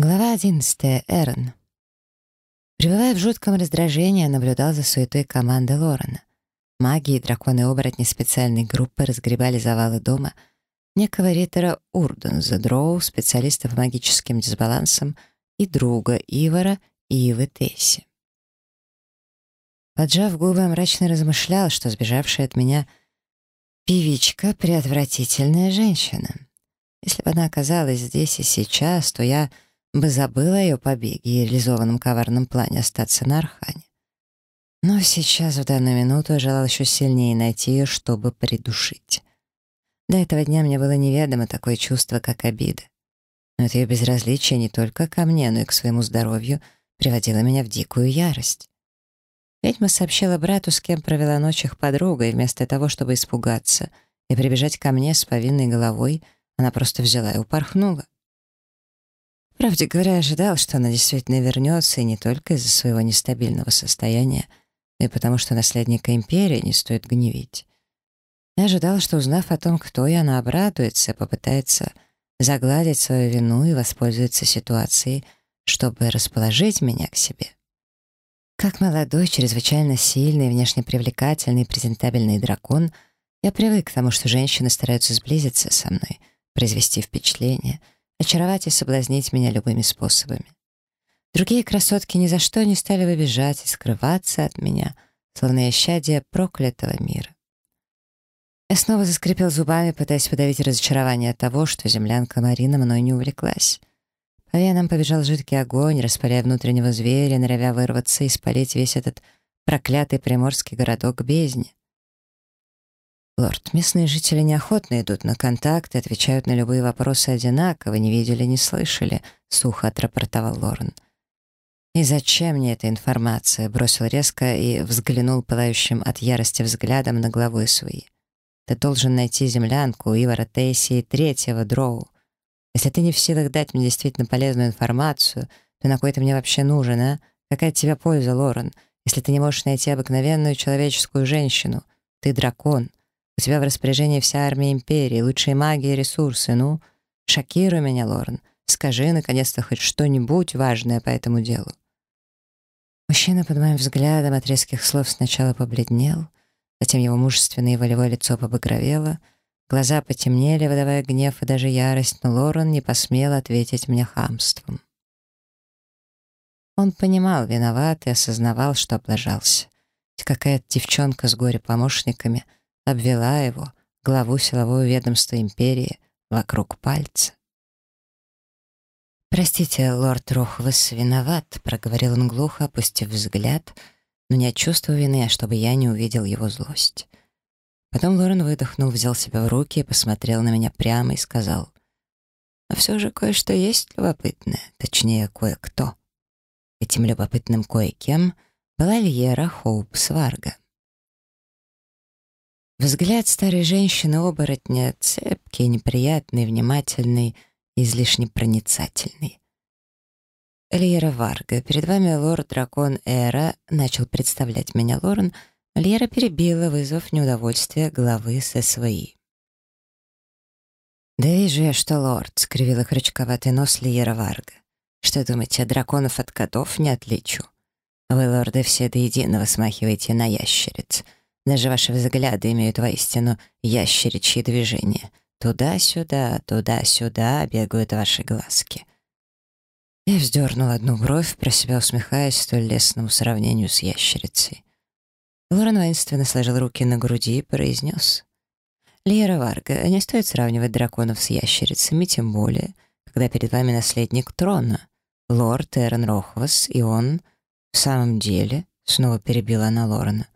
Глава 11. Эрн. Пребывая в жутком раздражении, наблюдал за суетой команды Лорена. Маги и драконы-оборотни специальной группы разгребали завалы дома некого ритера Урденза Дроу, специалиста по магическим дисбалансам, и друга Ивара Ивы Тесси. Поджав губы, мрачно размышлял, что сбежавшая от меня певичка — преотвратительная женщина. Если бы она оказалась здесь и сейчас, то я бы забыла о ее побеге и реализованном коварном плане остаться на Архане. Но сейчас, в данную минуту, я желал еще сильнее найти ее, чтобы придушить. До этого дня мне было неведомо такое чувство, как обида. Но это ее безразличие не только ко мне, но и к своему здоровью приводило меня в дикую ярость. Ведьма сообщила брату, с кем провела ночь их подруга, и вместо того, чтобы испугаться и прибежать ко мне с повинной головой, она просто взяла и упорхнула. Правде говоря, ожидал, что она действительно вернется, и не только из-за своего нестабильного состояния, но и потому, что наследника империи не стоит гневить. Я ожидал, что, узнав о том, кто я, она обрадуется, попытается загладить свою вину и воспользуется ситуацией, чтобы расположить меня к себе. Как молодой, чрезвычайно сильный, внешне привлекательный, презентабельный дракон, я привык к тому, что женщины стараются сблизиться со мной, произвести впечатление — очаровать и соблазнить меня любыми способами. Другие красотки ни за что не стали бы бежать и скрываться от меня, словно я щадие проклятого мира. Я снова заскрипел зубами, пытаясь подавить разочарование от того, что землянка Марина мной не увлеклась. По венам побежал жидкий огонь, распаляя внутреннего зверя, норовя вырваться и спалить весь этот проклятый приморский городок к бездне. «Лорд, местные жители неохотно идут на контакт и отвечают на любые вопросы одинаково, не видели, не слышали», — сухо отрапортовал Лорен. «И зачем мне эта информация?» — бросил резко и взглянул пылающим от ярости взглядом на главу свои. «Ты должен найти землянку Ивара Тейси и третьего дроу. Если ты не в силах дать мне действительно полезную информацию, то на кой ты мне вообще нужен, а? Какая от тебя польза, Лорен, если ты не можешь найти обыкновенную человеческую женщину? Ты дракон». У тебя в распоряжении вся армия Империи, лучшие маги и ресурсы. Ну, шокируй меня, Лорн. Скажи, наконец-то, хоть что-нибудь важное по этому делу». Мужчина под моим взглядом от резких слов сначала побледнел, затем его мужественное и волевое лицо побагровело, глаза потемнели, выдавая гнев и даже ярость, но Лорен не посмел ответить мне хамством. Он понимал, виноват и осознавал, что облажался. Какая-то девчонка с горе-помощниками — обвела его, главу силового ведомства империи, вокруг пальца. «Простите, лорд Рохвас виноват», — проговорил он глухо, опустив взгляд, но не от чувства вины, а чтобы я не увидел его злость. Потом Лорен выдохнул, взял себя в руки, посмотрел на меня прямо и сказал, «А все же кое-что есть любопытное, точнее, кое-кто». Этим любопытным кое-кем была Льера Хоуп Сварга. Взгляд старой женщины-оборотня цепкий, неприятный, внимательный, излишне проницательный. «Льера Варга, перед вами лорд-дракон Эра», — начал представлять меня Лорен, Льера перебила, вызвав неудовольствие главы ССВИ. «Да вижу я, что лорд», — скривила крючковатый нос Льера Варга. «Что думаете, драконов от котов не отличу? Вы, лорды, все до единого смахиваете на ящериц». Даже ваши взгляды имеют воистину ящеричьи движения. Туда-сюда, туда-сюда бегают ваши глазки. Я вздернул одну бровь, про себя усмехаясь столь лестному сравнению с ящерицей. Лорен воинственно сложил руки на груди и произнес. «Лиера Варга, не стоит сравнивать драконов с ящерицами, тем более, когда перед вами наследник трона, лорд Эрон Рохвас, и он, в самом деле, снова перебила она Лорена,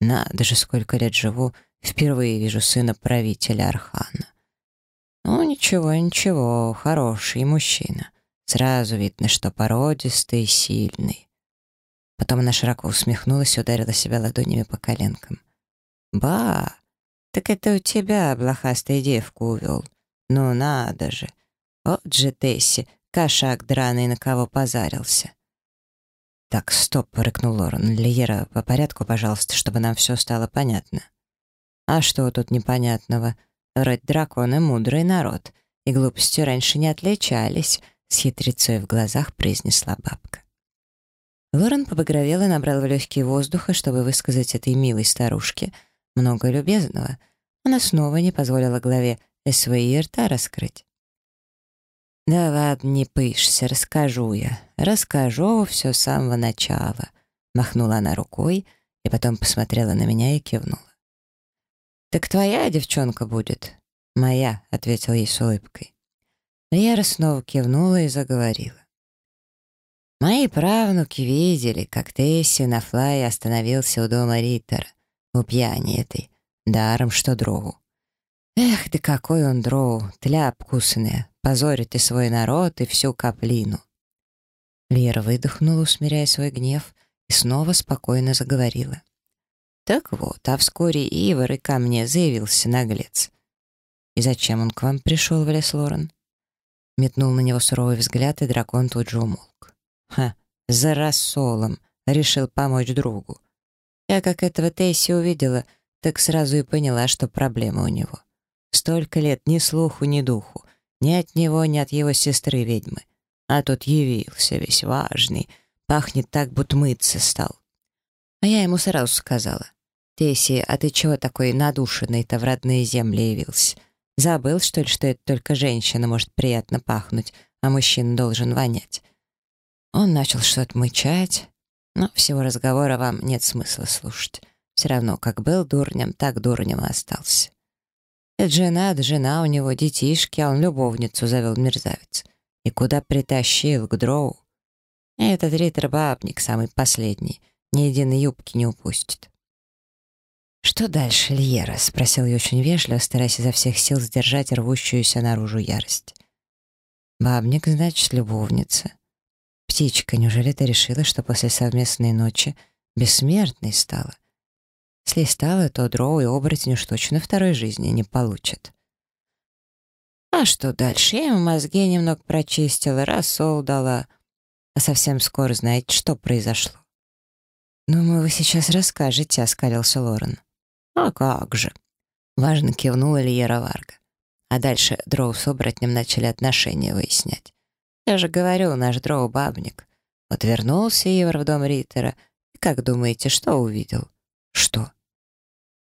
надо же, сколько лет живу, впервые вижу сына правителя Архана. Ну, ничего, ничего, хороший мужчина. Сразу видно, что породистый и сильный. Потом она широко усмехнулась и ударила себя ладонями по коленкам. «Ба! Так это у тебя блохастый девку увел. Ну надо же! Вот же Тесси, кошак драный, на кого позарился!» «Так, стоп», — рыкнул Лорен. «Лиера, по порядку, пожалуйста, чтобы нам все стало понятно». «А что тут непонятного? Вроде драконы — мудрый народ, и глупостью раньше не отличались», с хитрецой в глазах произнесла бабка. Лорен побагровел и набрал в легкие воздуха, чтобы высказать этой милой старушке много любезного. Она снова не позволила главе СВИ рта раскрыть. «Да ладно, не пышься, расскажу я. Расскажу все с самого начала», — махнула она рукой и потом посмотрела на меня и кивнула. «Так твоя девчонка будет?» «Моя», — ответил ей с улыбкой. Лера снова кивнула и заговорила. Мои правнуки видели, как Тесси на флае остановился у дома Риттера, у пьяни этой, даром что дрову. Эх, да какой он дроу, тляп кусаная, позорит и свой народ, и всю каплину. Лера выдохнула, усмиряя свой гнев, и снова спокойно заговорила. Так вот, а вскоре Ивар и ко мне заявился наглец. «И зачем он к вам пришел, Валес Лорен?» Метнул на него суровый взгляд, и дракон тут же умолк. Ха, за рассолом. Решил помочь другу. Я как этого Тесси увидела, так сразу и поняла, что проблема у него. Столько лет ни слуху, ни духу. Ни от него, ни от его сестры-ведьмы. А тут явился весь важный. Пахнет так, будто мыться стал. А я ему сразу сказала. «Тесси, а ты чего такой надушенный-то в родные земли явился? Забыл, что ли, что это только женщина может приятно пахнуть, а мужчина должен вонять?» Он начал что-то мычать, но всего разговора вам нет смысла слушать. Все равно, как был дурнем, так дурнем и остался. Это жена, да жена у него, детишки, а он любовницу завел мерзавец. И куда притащил, к дроу. Этот риттер-бабник, самый последний, ни единой юбки не упустит. «Что дальше, Льера?» — спросил я очень вежливо, стараясь изо всех сил сдержать рвущуюся наружу ярость. «Бабник, значит, любовница. Птичка, неужели ты решила, что после совместной ночи бессмертной стала? Если стала, то дроу и оборотень уж точно второй жизни не получат». «А что дальше? Я ему мозги немного прочистила, рассол дала. А совсем скоро знаете, что произошло?» «Думаю, вы сейчас расскажете», — оскалился Лорен. «А как же!» — важно кивнула Лиера Варга. А дальше Дроу с оборотнем начали отношения выяснять. «Я же говорю, наш Дроу — бабник. Вот вернулся Ивар в дом Риттера, и как думаете, что увидел?» «Что?»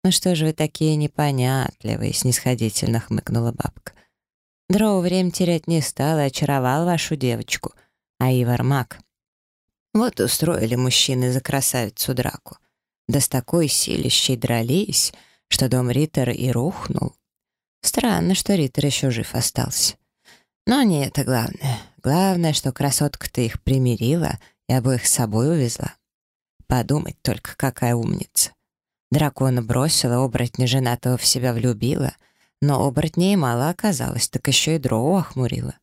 «Ну что же вы такие непонятливые?» — снисходительно хмыкнула бабка. «Дроу время терять не стал и очаровал вашу девочку, а Ивар — маг. Вот устроили мужчины за красавицу драку да с такой силищей дрались, что дом Риттера и рухнул. Странно, что Риттер еще жив остался. Но не это главное. Главное, что красотка-то их примирила и обоих с собой увезла. Подумать только, какая умница. Дракона бросила, оборотня женатого в себя влюбила, но оборотней мало оказалось, так еще и дроу охмурила.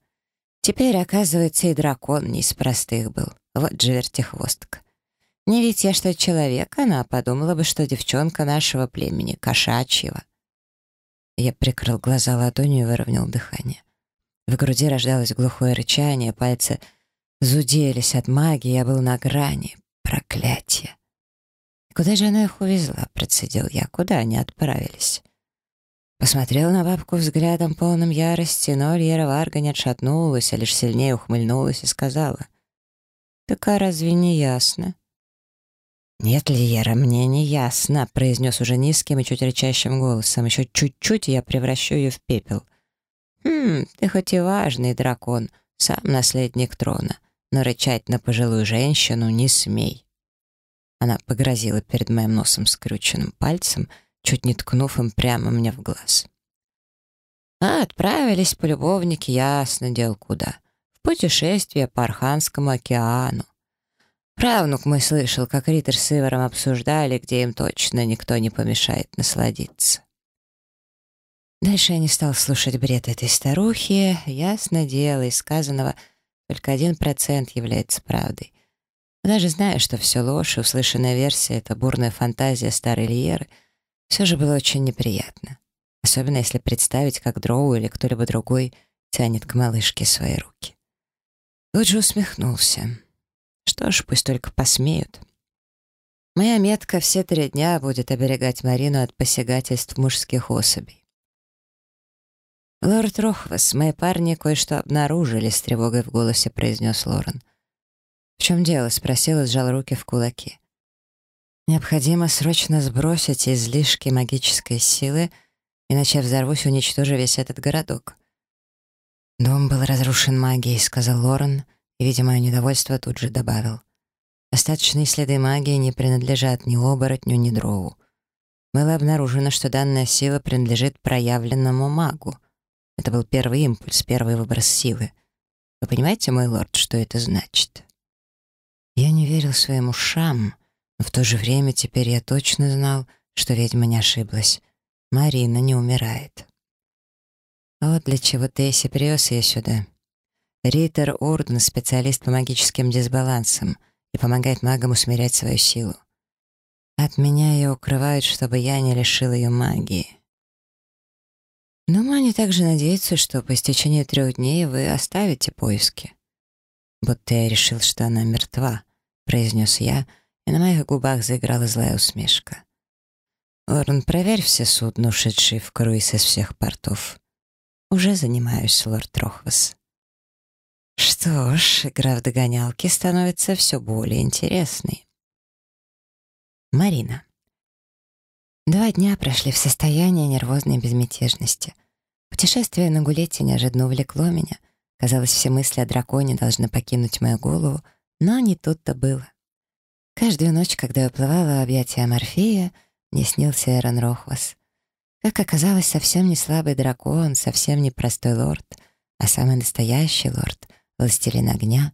Теперь, оказывается, и дракон не из простых был. Вот же вертихвостка. Не ведь я что человек, она подумала бы, что девчонка нашего племени, кошачьего. Я прикрыл глаза ладонью и выровнял дыхание. В груди рождалось глухое рычание, пальцы зуделись от магии, я был на грани. Проклятие! «Куда же она их увезла?» — процедил я. «Куда они отправились?» Посмотрел на бабку взглядом полным ярости, но Льера Варга не отшатнулась, а лишь сильнее ухмыльнулась и сказала. «Так а разве не ясно?» «Нет, Лиера, мне не ясно», — произнес уже низким и чуть рычащим голосом. «Еще чуть-чуть, я превращу ее в пепел». «Хм, ты хоть и важный дракон, сам наследник трона, но рычать на пожилую женщину не смей». Она погрозила перед моим носом скрюченным пальцем, чуть не ткнув им прямо мне в глаз. А отправились полюбовники, ясно дел куда. В путешествие по Арханскому океану. Правнук мой слышал, как Риттер с Иваром обсуждали, где им точно никто не помешает насладиться. Дальше я не стал слушать бред этой старухи. Ясно дело, из сказанного только один процент является правдой. Даже зная, что все ложь, услышанная версия — это бурная фантазия старой Лиеры, все же было очень неприятно. Особенно если представить, как Дроу или кто-либо другой тянет к малышке свои руки. Тут усмехнулся. Что ж, пусть только посмеют. Моя метка все три дня будет оберегать Марину от посягательств мужских особей. «Лорд Рохвас, мои парни кое-что обнаружили», — с тревогой в голосе произнес Лорен. «В чем дело?» — спросил и сжал руки в кулаки. «Необходимо срочно сбросить излишки магической силы, иначе я взорвусь, уничтожу весь этот городок». «Дом был разрушен магией», — сказал Лорен, и, видя недовольство, тут же добавил. «Остаточные следы магии не принадлежат ни оборотню, ни дрову. Было обнаружено, что данная сила принадлежит проявленному магу. Это был первый импульс, первый выброс силы. Вы понимаете, мой лорд, что это значит?» Я не верил своим ушам, но в то же время теперь я точно знал, что ведьма не ошиблась. Марина не умирает. Вот для чего Тесси привез ее сюда. Риттер Орден — специалист по магическим дисбалансам и помогает магам усмирять свою силу. От меня ее укрывают, чтобы я не лишил ее магии. Но они также надеются, что по истечении трех дней вы оставите поиски. Будто я решил, что она мертва, произнес я, и на моих губах заиграла злая усмешка. Лорн, проверь все судно, ушедшие в круиз из всех портов. Уже занимаюсь, лорд Рохвас. Что ж, игра в догонялки становится все более интересной. Марина. Два дня прошли в состоянии нервозной безмятежности. Путешествие на Гулете неожиданно увлекло меня. Казалось, все мысли о драконе должны покинуть мою голову, но не тут-то было. Каждую ночь, когда я уплывала в объятия Морфея, мне снился Эрон Рохвас. Как оказалось, совсем не слабый дракон, совсем не простой лорд, а самый настоящий лорд, властелин огня,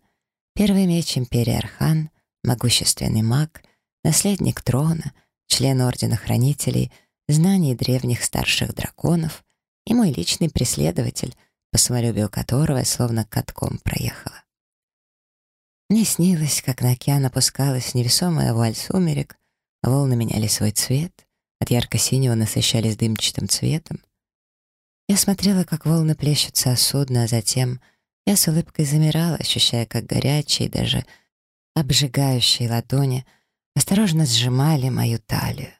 первый меч Империи Архан, могущественный маг, наследник трона — член Ордена Хранителей, знаний древних старших драконов и мой личный преследователь, по самолюбию которого словно катком проехала. Мне снилось, как на океан опускалась невесомая вуаль сумерек, волны меняли свой цвет, от ярко-синего насыщались дымчатым цветом. Я смотрела, как волны плещутся о судно, а затем я с улыбкой замирала, ощущая, как горячие, даже обжигающие ладони — осторожно сжимали мою талию.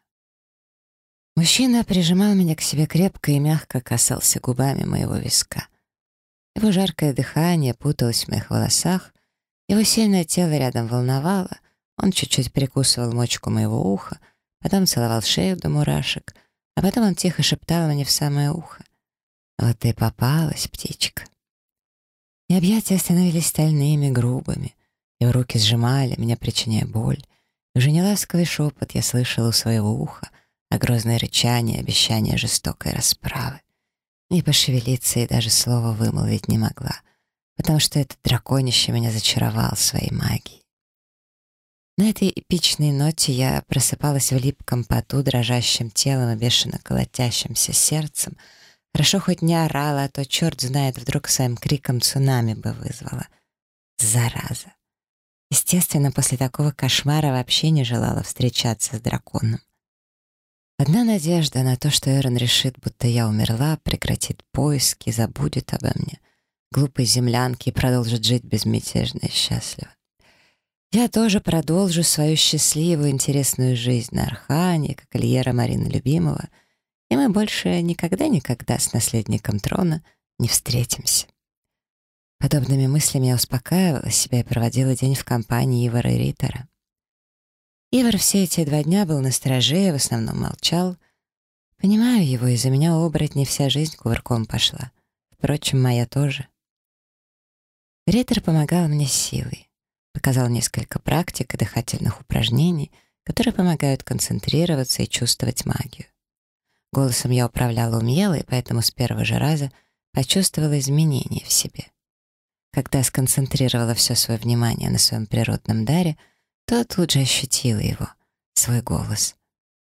Мужчина прижимал меня к себе крепко и мягко касался губами моего виска. Его жаркое дыхание путалось в моих волосах, его сильное тело рядом волновало, он чуть-чуть прикусывал мочку моего уха, потом целовал шею до мурашек, а потом он тихо шептал мне в самое ухо. «Вот ты попалась, птичка». И объятия становились стальными, грубыми, его руки сжимали, меня причиняя боль, уже не ласковый шепот я слышала у своего уха, а грозное рычание, обещание жестокой расправы. Не пошевелиться и даже слова вымолвить не могла, потому что этот драконище меня зачаровал своей магией. На этой эпичной ноте я просыпалась в липком поту, дрожащим телом и бешено колотящимся сердцем. Хорошо хоть не орала, а то черт знает, вдруг своим криком цунами бы вызвала. Зараза. Естественно, после такого кошмара вообще не желала встречаться с драконом. Одна надежда на то, что Эрон решит, будто я умерла, прекратит поиски, забудет обо мне. Глупой землянки и продолжит жить безмятежно и счастливо. Я тоже продолжу свою счастливую, интересную жизнь на Архане, как Ильера Марина Любимого, и мы больше никогда-никогда с наследником трона не встретимся. Подобными мыслями я успокаивала себя и проводила день в компании Ивара и Риттера. Ивар все эти два дня был на страже в основном молчал. Понимаю его, из-за меня оборотней вся жизнь кувырком пошла. Впрочем, моя тоже. Риттер помогал мне силой. Показал несколько практик и дыхательных упражнений, которые помогают концентрироваться и чувствовать магию. Голосом я управляла умело, и поэтому с первого же раза почувствовала изменения в себе. Когда сконцентрировала все свое внимание на своем природном даре, то тут же ощутила его, свой голос.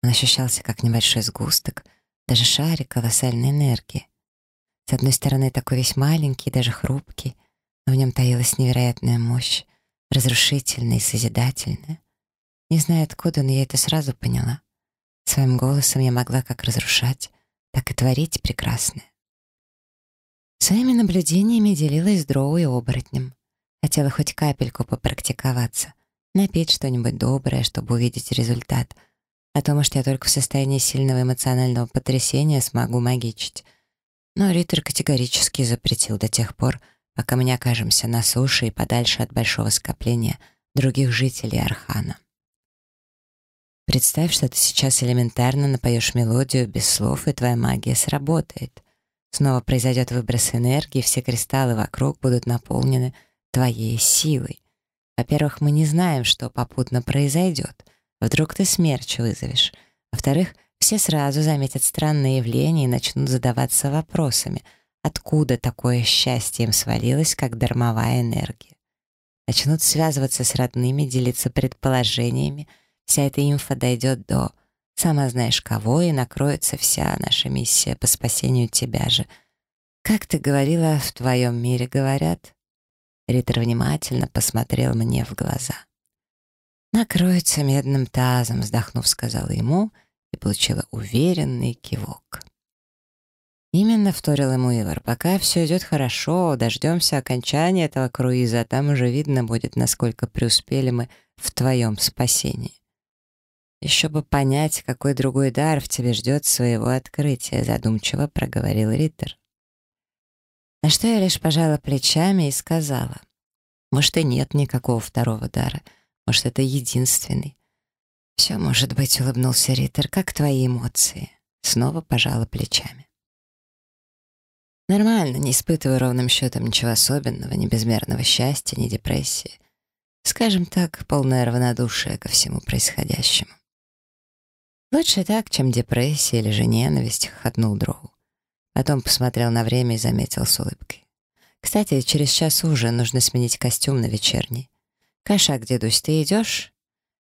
Он ощущался как небольшой сгусток, даже шарик колоссальной энергии. С одной стороны, такой весь маленький, даже хрупкий, но в нем таилась невероятная мощь, разрушительная и созидательная. Не знаю откуда, но я это сразу поняла. Своим голосом я могла как разрушать, так и творить прекрасное. Своими наблюдениями делилась с Дроу и оборотнем. Хотела хоть капельку попрактиковаться, напеть что-нибудь доброе, чтобы увидеть результат. А то, может, я только в состоянии сильного эмоционального потрясения смогу магичить. Но Риттер категорически запретил до тех пор, пока мы не окажемся на суше и подальше от большого скопления других жителей Архана. Представь, что ты сейчас элементарно напоешь мелодию без слов, и твоя магия сработает. Снова произойдет выброс энергии, все кристаллы вокруг будут наполнены твоей силой. Во-первых, мы не знаем, что попутно произойдет. Вдруг ты смерч вызовешь. Во-вторых, все сразу заметят странное явление и начнут задаваться вопросами, откуда такое счастье им свалилось, как дармовая энергия. Начнут связываться с родными, делиться предположениями, Вся эта инфа дойдет до сама знаешь кого, и накроется вся наша миссия по спасению тебя же. Как ты говорила, в твоем мире говорят?» Риттер внимательно посмотрел мне в глаза. «Накроется медным тазом», — вздохнув, сказала ему и получила уверенный кивок. Именно вторил ему Ивар. «Пока все идет хорошо, дождемся окончания этого круиза, а там уже видно будет, насколько преуспели мы в твоем спасении». «Еще бы понять, какой другой дар в тебе ждет своего открытия», задумчиво проговорил Риттер. На что я лишь пожала плечами и сказала, «Может, и нет никакого второго дара. Может, это единственный». «Все может быть», — улыбнулся Риттер, — «как твои эмоции?» Снова пожала плечами. Нормально, не испытываю ровным счетом ничего особенного, ни безмерного счастья, ни депрессии. Скажем так, полное равнодушие ко всему происходящему. «Лучше так, чем депрессия или же ненависть», — хохотнул Дроу. Потом посмотрел на время и заметил с улыбкой. «Кстати, через час ужин нужно сменить костюм на вечерний. Каша, дедусь, ты идешь?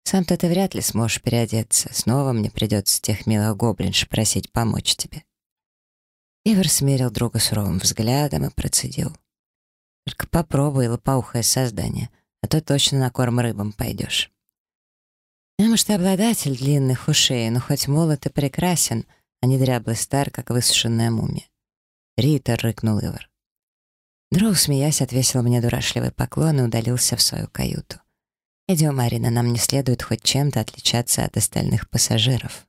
Сам-то ты вряд ли сможешь переодеться. Снова мне придется тех милых гоблинш просить помочь тебе». Ивар смерил друга суровым взглядом и процедил. «Только попробуй лопоухое создание, а то точно на корм рыбам пойдешь». Я, может, обладатель длинных ушей, но хоть молод и прекрасен, а не дряблый стар, как высушенная мумия. Рита рыкнул Ивар. Дроу, смеясь, отвесил мне дурашливый поклон и удалился в свою каюту. «Идем, Марина, нам не следует хоть чем-то отличаться от остальных пассажиров».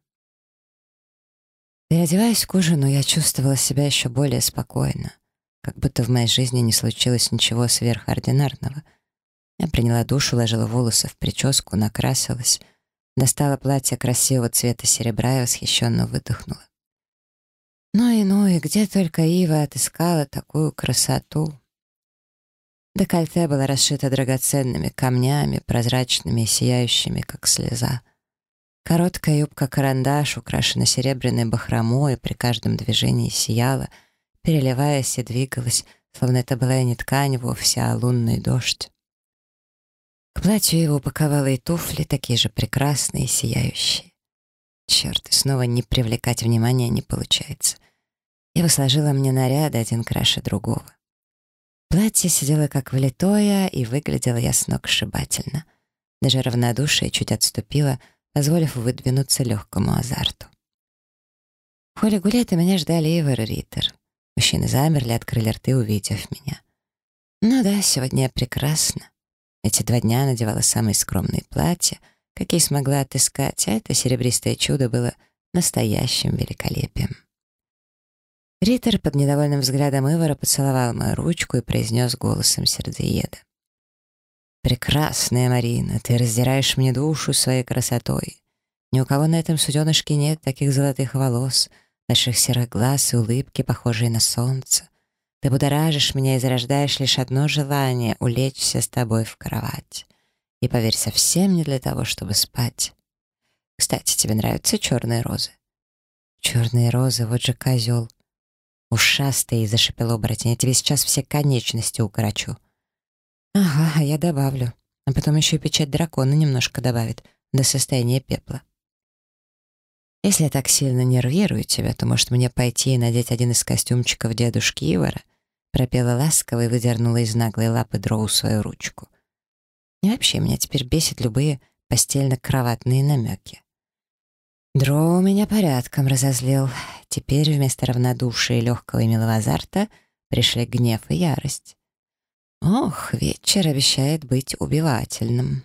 Переодеваясь к ужину, я чувствовала себя еще более спокойно, как будто в моей жизни не случилось ничего сверхординарного. Я приняла душ, уложила волосы в прическу, накрасилась — Достала платье красивого цвета серебра и восхищенно выдохнула. Ну и ну, и где только Ива отыскала такую красоту. Декольте было расшито драгоценными камнями, прозрачными и сияющими, как слеза. Короткая юбка-карандаш, украшена серебряной бахромой, при каждом движении сияла, переливаясь и двигалась, словно это была не ткань вовсе, а лунный дождь. К платью его упаковала и туфли, такие же прекрасные и сияющие. Черт, снова не привлекать внимания не получается. Ева сложила мне наряды, один краше другого. Платье сидело как влитое и выглядело я с ног. Даже равнодушие чуть отступило, позволив выдвинуться легкому азарту. В холле гулета меня ждали Ивар и Риттер. Мужчины замерли, открыли рты, увидев меня. Ну да, сегодня я прекрасна. Эти два дня надевала самые скромные платья, какие смогла отыскать, а это серебристое чудо было настоящим великолепием. Риттер под недовольным взглядом Ивара поцеловал мою ручку и произнес голосом сердцееда. «Прекрасная Марина, ты раздираешь мне душу своей красотой. Ни у кого на этом суденышке нет таких золотых волос, больших серых глаз и улыбки, похожие на солнце. Ты будоражишь меня и зарождаешь лишь одно желание — улечься с тобой в кровать. И, поверь, совсем не для того, чтобы спать. Кстати, тебе нравятся черные розы? Черные розы, вот же козел. Ушастый, зашипел оборотень, я тебе сейчас все конечности укорочу. Ага, я добавлю. А потом еще и печать дракона немножко добавит, до состояния пепла. Если я так сильно нервирую тебя, то, может, мне пойти и надеть один из костюмчиков дедушки Ивара?» Пропела ласково и выдернула из наглой лапы Дроу свою ручку. И вообще, меня теперь бесит любые постельно-кроватные намеки. Дроу меня порядком разозлил. Теперь вместо равнодушия и легкого и милого азарта пришли гнев и ярость. Ох, вечер обещает быть убивательным.